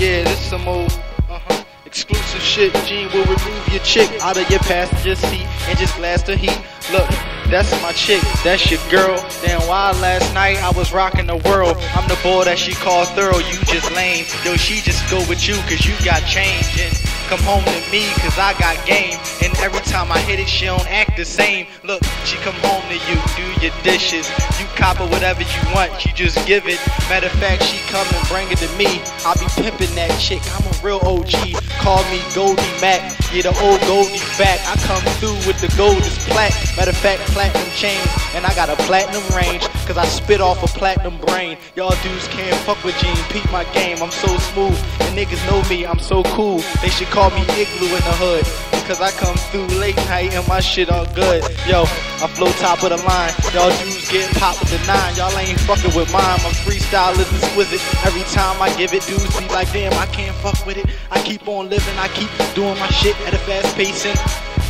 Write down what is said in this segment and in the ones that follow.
Yeah, this some old uh-huh, exclusive shit. Gene will remove your chick out of your passenger seat and just blast the heat. Look, that's my chick, that's your girl. Damn, why last night I was rocking the world. I'm the boy that she called thorough, you just lame. Yo, she just go with you cause you got change. And come home to me cause I got game. And every time I hit it, she don't act the same. Look, she come home to you, do your dishes. You cop her whatever you want, she just give it. Matter of fact, she come and bring it to me. I be pimping that chick, I'm a real OG. Call me Goldie Mac, yeah, the old Goldie's back. I come through with the goldest plaque. Matter of fact, platinum chain, and I got a platinum range, cause I spit off a platinum brain. Y'all dudes can't fuck with Gene, peep my game, I'm so smooth. And niggas know me, I'm so cool. They should call me Igloo in the hood. Cause I come through late night and my shit all good. Yo, I flow top of the line. Y'all dudes get popped with the nine. Y'all ain't fucking with mine. My freestyle is exquisite. Every time I give it, dudes be like, damn, I can't fuck with it. I keep on living, I keep doing my shit at a fast pacing.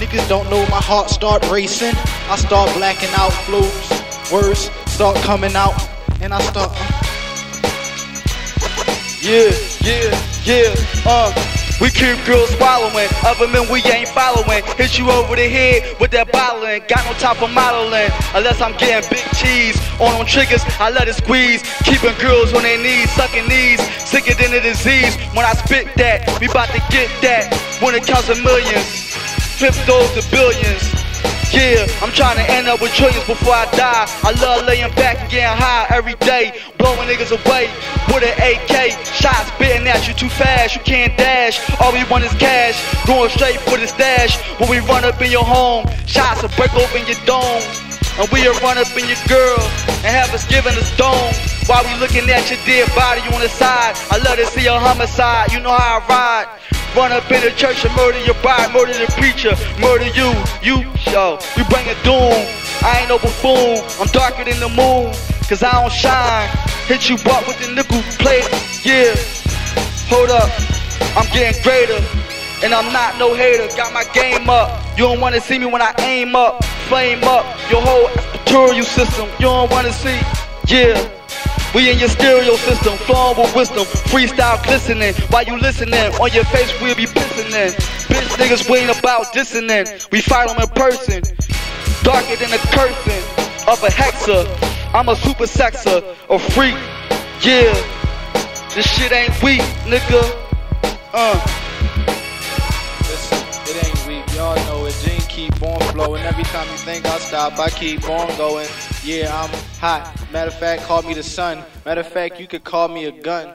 Niggas don't know my heart start racing. I start blacking out flows, words start coming out, and I start. Uh, yeah, yeah, yeah, uh. We keep girls swallowing, other men we ain't following. Hit you over the head with that bottling, got no time for modeling. Unless I'm getting big cheese on them triggers, I let it squeeze. Keeping girls on their knees, sucking knees, sicker than a disease. When I spit that, we bout to get that. When it counts in millions, flip those to billions. Yeah, I'm trying to end up with trillions before I die. I love laying back and getting high every day, blowing niggas away with an AK. Shots spitting at you too fast, you can't dash. All we want is cash, going straight for the stash. When we run up in your home, shots will break open your dome. And we'll run up in your girl and have us giving a stone. While we looking at your dead body on the side, I love to see a homicide. You know how I ride. Run up in the church and murder your bride, murder the preacher, murder you, you, yo. We bring a doom. I ain't no buffoon. I'm darker than the moon, cause I don't shine. Hit you butt with the nickel plate, yeah. Hold up, I'm getting greater. And I'm not no hater, got my game up. You don't wanna see me when I aim up, flame up your whole tutorial system. You don't wanna see, yeah. We in your stereo system, flowing with wisdom, freestyle glistening. While you listening, on your face we'll be pissing in. Bitch niggas we ain't about dissonant. We fight them in person, darker than the curtain of a hexer. I'm a super sexer, a freak, yeah. This shit ain't weak, nigga. Uh. Listen, it ain't weak, y'all know it. Gene keep on flowing. Every time you think I stop, I keep on going. Yeah, I'm hot. Matter of fact, call me the sun. Matter of fact, you could call me a gun.